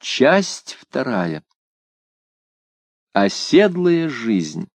Часть вторая. Оседлая жизнь.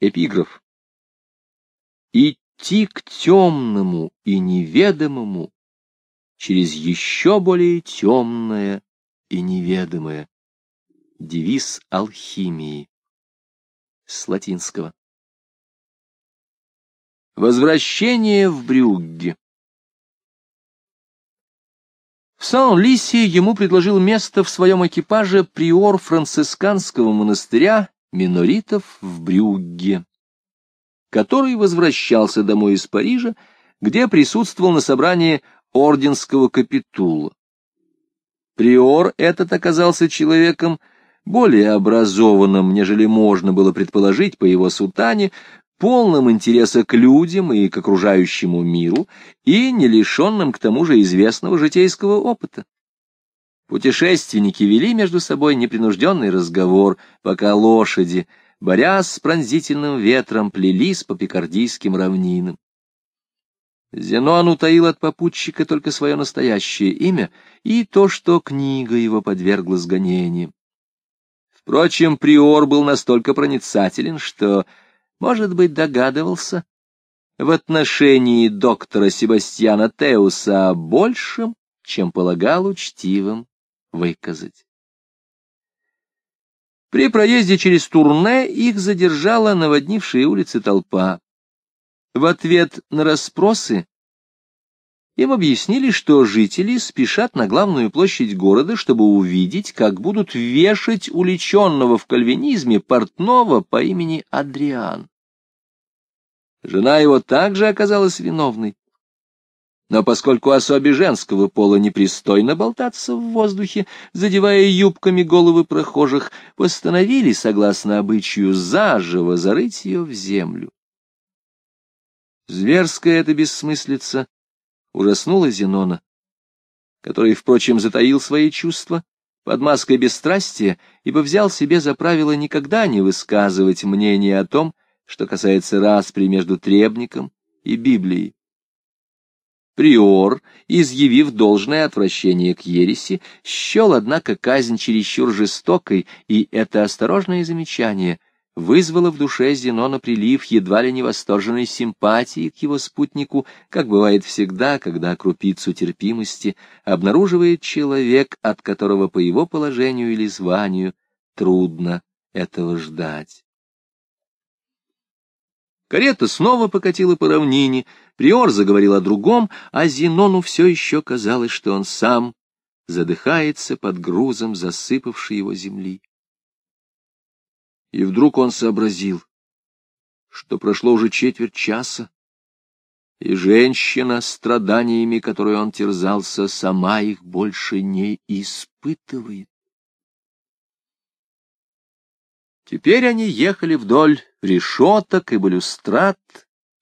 Эпиграф. Идти к темному и неведомому через еще более темное и неведомое. Девиз алхимии. С латинского. Возвращение в Брюгге. В Сан-Лисе ему предложил место в своем экипаже приор францисканского монастыря миноритов в Брюгге, который возвращался домой из Парижа, где присутствовал на собрании орденского капитула. Приор этот оказался человеком более образованным, нежели можно было предположить по его сутане, полным интереса к людям и к окружающему миру, и не лишенным к тому же известного житейского опыта. Путешественники вели между собой непринужденный разговор, пока лошади, борясь с пронзительным ветром, плелись по пикардийским равнинам. Зенон утаил от попутчика только свое настоящее имя и то, что книга его подвергла сгонениям. Впрочем, приор был настолько проницателен, что может быть, догадывался в отношении доктора Себастьяна Теуса о большем, чем полагал учтивым выказать. При проезде через турне их задержала наводнившая улицы толпа. В ответ на расспросы им объяснили, что жители спешат на главную площадь города, чтобы увидеть, как будут вешать уличенного в кальвинизме портного по имени Адриан. Жена его также оказалась виновной. Но поскольку особе женского пола непристойно болтаться в воздухе, задевая юбками головы прохожих, постановили, согласно обычаю, заживо зарыть ее в землю. Зверская эта бессмыслица ужаснула Зенона, который, впрочем, затаил свои чувства под маской бесстрастия, ибо взял себе за правило никогда не высказывать мнение о том, что касается распри между требником и Библией. Приор, изъявив должное отвращение к ереси, счел, однако, казнь чересчур жестокой, и это осторожное замечание вызвало в душе Зенона прилив едва ли не восторженной симпатии к его спутнику, как бывает всегда, когда крупицу терпимости обнаруживает человек, от которого по его положению или званию трудно этого ждать. Карета снова покатила по равнине, Приор заговорил о другом, а Зенону все еще казалось, что он сам задыхается под грузом засыпавшей его земли. И вдруг он сообразил, что прошло уже четверть часа, и женщина, страданиями, которые он терзался, сама их больше не испытывает. Теперь они ехали вдоль решеток и балюстрат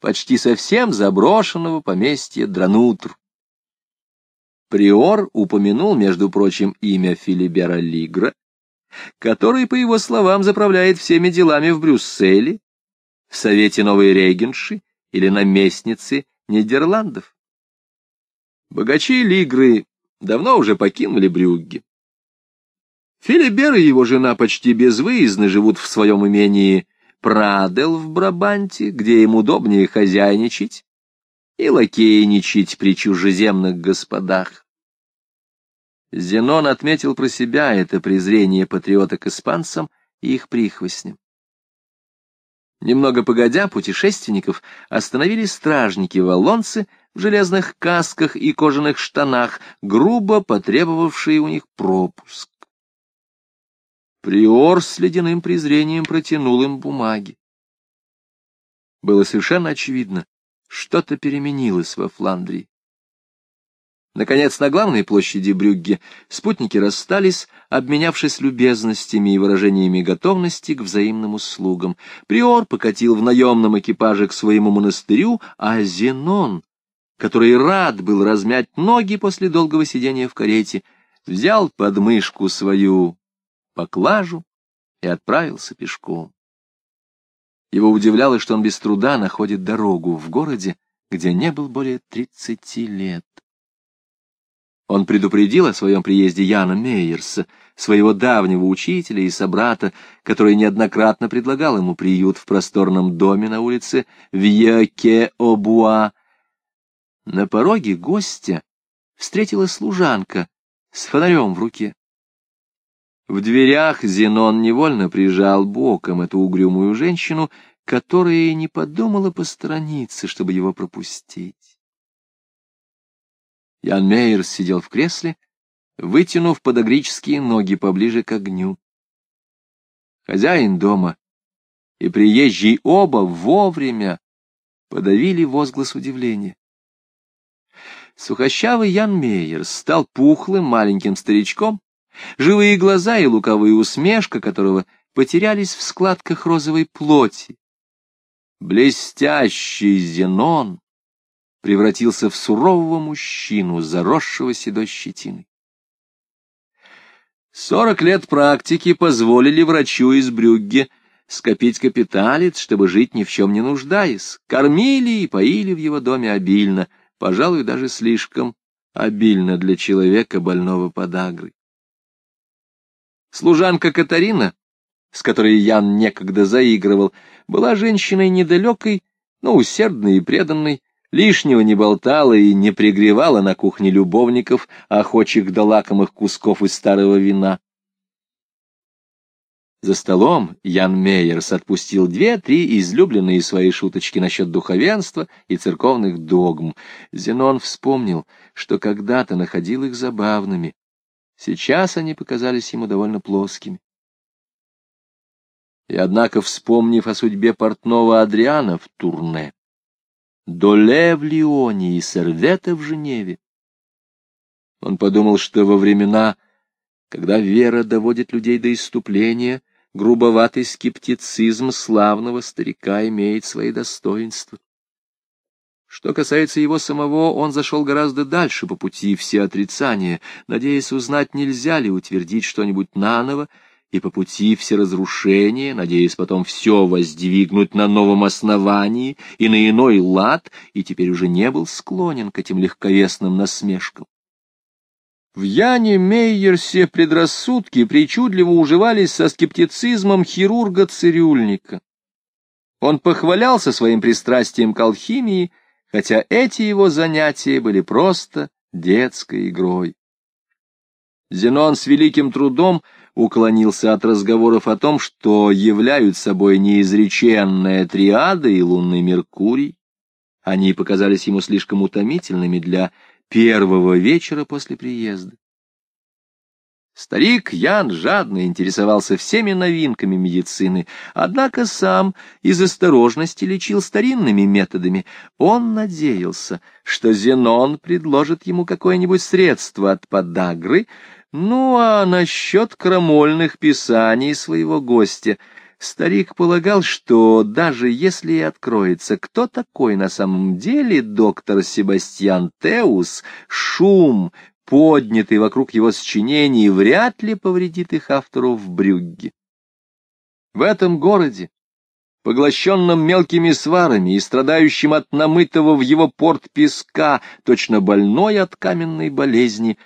почти совсем заброшенного поместья Дранутр. Приор упомянул, между прочим, имя Филибера Лигра, который, по его словам, заправляет всеми делами в Брюсселе, в Совете Новой Регенши или наместницы Нидерландов. Богачи Лигры давно уже покинули Брюгге. Филибер и его жена почти безвыездно живут в своем имении Прадел в Брабанте, где им удобнее хозяйничать и лакейничать при чужеземных господах. Зенон отметил про себя это презрение патриота к испанцам и их прихвостням. Немного погодя, путешественников остановили стражники-валлонцы в железных касках и кожаных штанах, грубо потребовавшие у них пропуск. Приор с ледяным презрением протянул им бумаги. Было совершенно очевидно, что-то переменилось во Фландрии. Наконец, на главной площади Брюгге спутники расстались, обменявшись любезностями и выражениями готовности к взаимным услугам. Приор покатил в наемном экипаже к своему монастырю, а Зенон, который рад был размять ноги после долгого сидения в карете, взял под мышку свою поклажу и отправился пешком. Его удивляло, что он без труда находит дорогу в городе, где не был более тридцати лет. Он предупредил о своем приезде Яна Мейерса, своего давнего учителя и собрата, который неоднократно предлагал ему приют в просторном доме на улице Вьеке-Обуа. На пороге гостя встретила служанка с фонарем в руке. В дверях Зенон невольно прижал боком эту угрюмую женщину, которая и не подумала посторониться, чтобы его пропустить. Ян Мейерс сидел в кресле, вытянув подогрические ноги поближе к огню. Хозяин дома и приезжий оба вовремя подавили возглас удивления. Сухощавый Ян Мейерс стал пухлым маленьким старичком, живые глаза и луковая усмешка которого потерялись в складках розовой плоти. Блестящий Зенон превратился в сурового мужчину, заросшего седой щетиной. Сорок лет практики позволили врачу из Брюгге скопить капиталец, чтобы жить ни в чем не нуждаясь. Кормили и поили в его доме обильно, пожалуй, даже слишком обильно для человека, больного подагрой. Служанка Катарина, с которой Ян некогда заигрывал, была женщиной недалекой, но усердной и преданной, лишнего не болтала и не пригревала на кухне любовников, охочих до лакомых кусков из старого вина. За столом Ян Мейерс отпустил две-три излюбленные свои шуточки насчет духовенства и церковных догм. Зенон вспомнил, что когда-то находил их забавными. Сейчас они показались ему довольно плоскими. И однако, вспомнив о судьбе портного Адриана в турне, Доле в Лионе и Сервета в Женеве, он подумал, что во времена, когда вера доводит людей до иступления, грубоватый скептицизм славного старика имеет свои достоинства. Что касается его самого, он зашел гораздо дальше по пути все отрицания, надеясь узнать, нельзя ли утвердить что-нибудь наново, и по пути все разрушения, надеясь потом все воздвигнуть на новом основании и на иной лад, и теперь уже не был склонен к этим легковесным насмешкам. В Яне Мейерсе предрассудки причудливо уживались со скептицизмом хирурга-цирюльника. Он похвалялся своим пристрастием к алхимии, хотя эти его занятия были просто детской игрой. Зенон с великим трудом уклонился от разговоров о том, что являют собой неизреченная триада и лунный Меркурий. Они показались ему слишком утомительными для первого вечера после приезда. Старик Ян жадно интересовался всеми новинками медицины, однако сам из осторожности лечил старинными методами. Он надеялся, что Зенон предложит ему какое-нибудь средство от подагры, ну а насчет крамольных писаний своего гостя — Старик полагал, что даже если и откроется, кто такой на самом деле доктор Себастьян Теус, шум, поднятый вокруг его сочинений, вряд ли повредит их автору в Брюгге. В этом городе, поглощенном мелкими сварами и страдающим от намытого в его порт песка, точно больной от каменной болезни,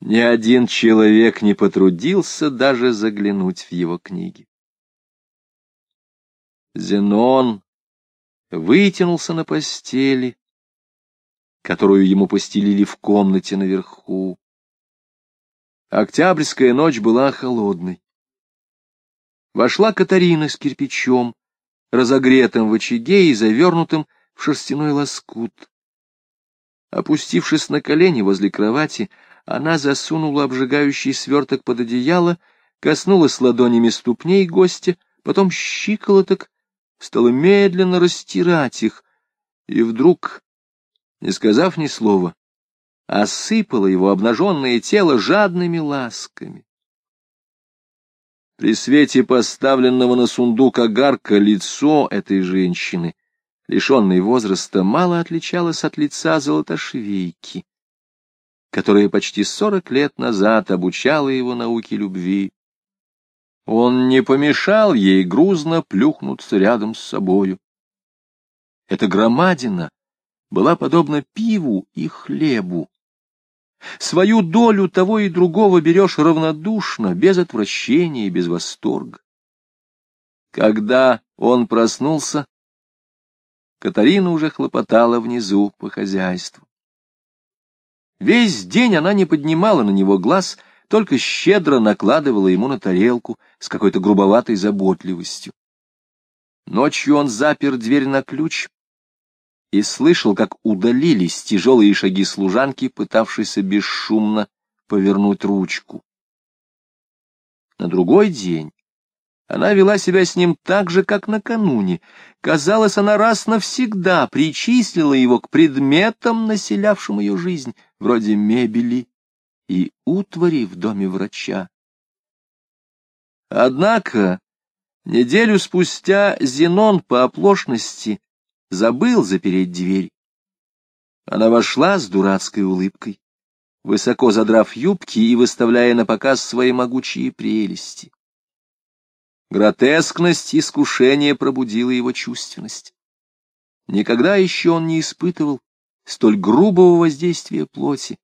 ни один человек не потрудился даже заглянуть в его книги. Зенон вытянулся на постели, которую ему постелили в комнате наверху. Октябрьская ночь была холодной. Вошла Катарина с кирпичом, разогретым в очаге и завернутым в шерстяной лоскут. Опустившись на колени возле кровати, она засунула обжигающий сверток под одеяло, коснулась ладонями ступней гостя, потом щиколоток стала медленно растирать их, и вдруг, не сказав ни слова, осыпала его обнаженное тело жадными ласками. При свете поставленного на сундук огарка лицо этой женщины, лишенной возраста, мало отличалось от лица золотошвейки, которая почти сорок лет назад обучала его науке любви. Он не помешал ей грузно плюхнуться рядом с собою. Эта громадина была подобна пиву и хлебу. Свою долю того и другого берешь равнодушно, без отвращения и без восторга. Когда он проснулся, Катарина уже хлопотала внизу по хозяйству. Весь день она не поднимала на него глаз, только щедро накладывала ему на тарелку с какой-то грубоватой заботливостью. Ночью он запер дверь на ключ и слышал, как удалились тяжелые шаги служанки, пытавшейся бесшумно повернуть ручку. На другой день она вела себя с ним так же, как накануне. Казалось, она раз навсегда причислила его к предметам, населявшим ее жизнь, вроде мебели и утвари в доме врача. Однако неделю спустя Зенон по оплошности забыл запереть дверь. Она вошла с дурацкой улыбкой, высоко задрав юбки и выставляя на показ свои могучие прелести. Гротескность искушения пробудила его чувственность. Никогда еще он не испытывал столь грубого воздействия плоти,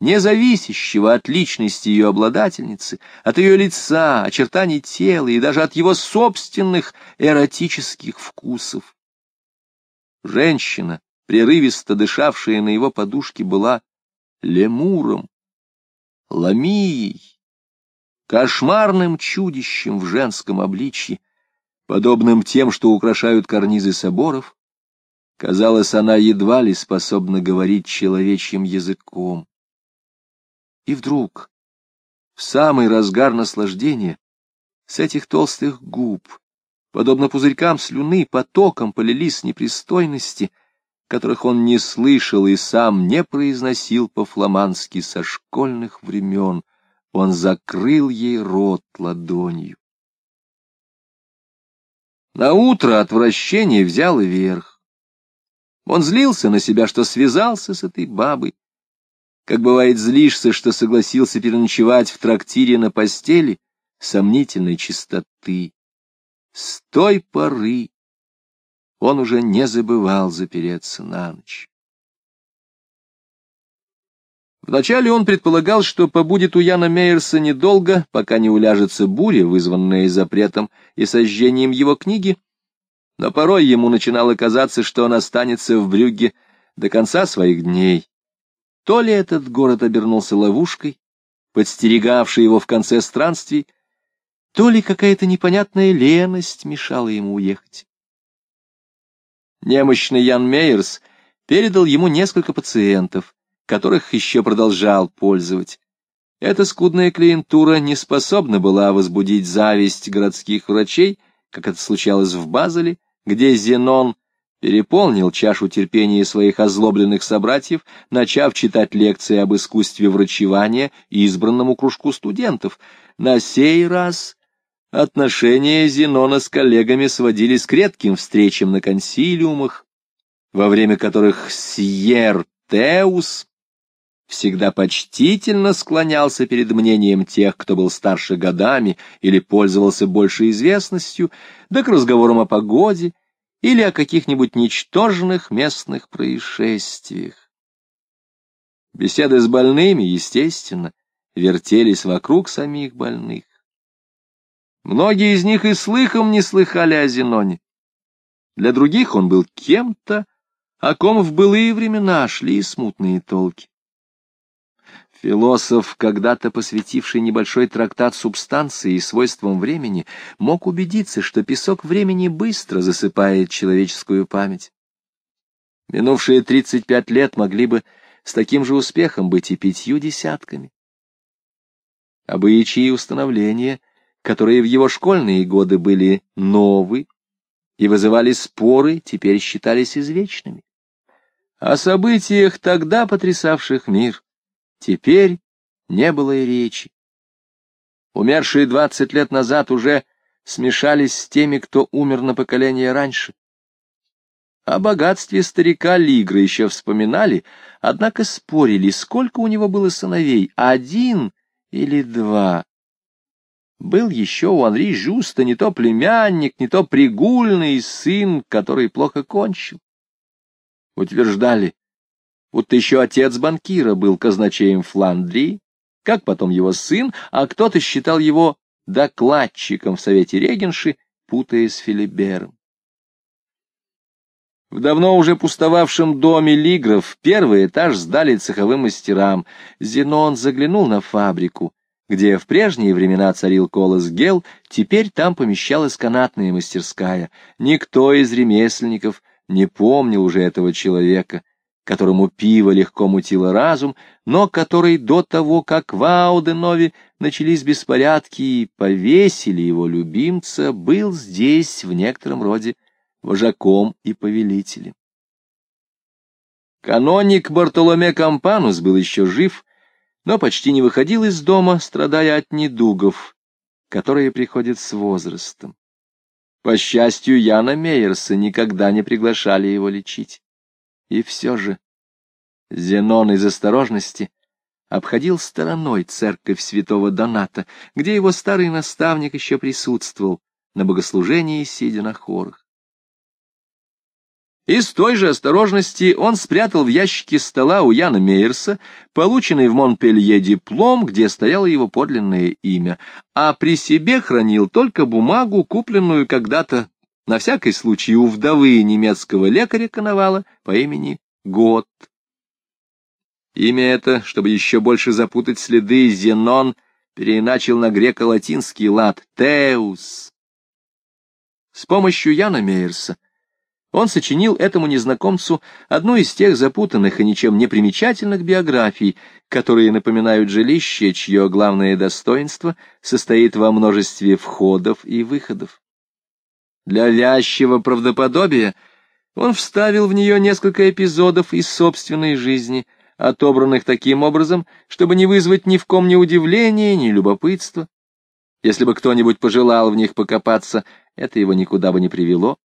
не зависящего от личности ее обладательницы, от ее лица, очертаний тела и даже от его собственных эротических вкусов. Женщина, прерывисто дышавшая на его подушке, была лемуром, ламией, кошмарным чудищем в женском обличье, подобным тем, что украшают карнизы соборов, казалось, она едва ли способна говорить человечьим языком. И вдруг, в самый разгар наслаждения, с этих толстых губ, подобно пузырькам слюны, потоком полились непристойности, которых он не слышал и сам не произносил по-фламандски со школьных времен. Он закрыл ей рот ладонью. На утро отвращение взяло верх. Он злился на себя, что связался с этой бабой. Как бывает, злишься, что согласился переночевать в трактире на постели сомнительной чистоты. С той поры он уже не забывал запереться на ночь. Вначале он предполагал, что побудет у Яна Мейерса недолго, пока не уляжется буря, вызванная запретом и сожжением его книги, но порой ему начинало казаться, что он останется в Брюгге до конца своих дней. То ли этот город обернулся ловушкой, подстерегавшей его в конце странствий, то ли какая-то непонятная леность мешала ему уехать. Немощный Ян Мейерс передал ему несколько пациентов, которых еще продолжал пользовать. Эта скудная клиентура не способна была возбудить зависть городских врачей, как это случалось в Базеле, где Зенон переполнил чашу терпения своих озлобленных собратьев, начав читать лекции об искусстве врачевания избранному кружку студентов. На сей раз Отношения Зенона с коллегами сводились к редким встречам на консилиумах, во время которых Сьер Теус всегда почтительно склонялся перед мнением тех, кто был старше годами или пользовался большей известностью, да к разговорам о погоде или о каких-нибудь ничтожных местных происшествиях. Беседы с больными, естественно, вертелись вокруг самих больных. Многие из них и слыхом не слыхали о Зеноне. Для других он был кем-то, о ком в былые времена шли смутные толки. Философ, когда-то посвятивший небольшой трактат субстанции и свойствам времени, мог убедиться, что песок времени быстро засыпает человеческую память. Минувшие тридцать пять лет могли бы с таким же успехом быть и пятью десятками. Обычаи установления — которые в его школьные годы были новы и вызывали споры, теперь считались извечными. О событиях, тогда потрясавших мир, теперь не было и речи. Умершие двадцать лет назад уже смешались с теми, кто умер на поколение раньше. О богатстве старика Лигра еще вспоминали, однако спорили, сколько у него было сыновей, один или два. Был еще у Анри Жуста не то племянник, не то пригульный сын, который плохо кончил. Утверждали, будто еще отец банкира был казначеем Фландрии, как потом его сын, а кто-то считал его докладчиком в Совете Регенши, путаясь с Филибером. В давно уже пустовавшем доме Лигров первый этаж сдали цеховым мастерам. Зенон заглянул на фабрику, где в прежние времена царил колос гел, теперь там помещалась канатная мастерская. Никто из ремесленников не помнил уже этого человека, которому пиво легко мутило разум, но который до того, как в Ауденове начались беспорядки и повесили его любимца, был здесь в некотором роде вожаком и повелителем. Каноник Бартоломе Кампанус был еще жив, но почти не выходил из дома, страдая от недугов, которые приходят с возрастом. По счастью, Яна Мейерса никогда не приглашали его лечить. И все же Зенон из осторожности обходил стороной церковь святого Доната, где его старый наставник еще присутствовал на богослужении, сидя на хорах. Из той же осторожности он спрятал в ящике стола у Яна Мейерса полученный в Монпелье диплом, где стояло его подлинное имя, а при себе хранил только бумагу, купленную когда-то на всякий случай у вдовы немецкого лекаря-коновала по имени Гот. Имя это, чтобы еще больше запутать следы, Зенон переиначил на греко-латинский лад «Теус». С помощью Яна Мейерса он сочинил этому незнакомцу одну из тех запутанных и ничем не примечательных биографий, которые напоминают жилище, чье главное достоинство состоит во множестве входов и выходов. Для вязчего правдоподобия он вставил в нее несколько эпизодов из собственной жизни, отобранных таким образом, чтобы не вызвать ни в ком ни удивления, ни любопытства. Если бы кто-нибудь пожелал в них покопаться, это его никуда бы не привело.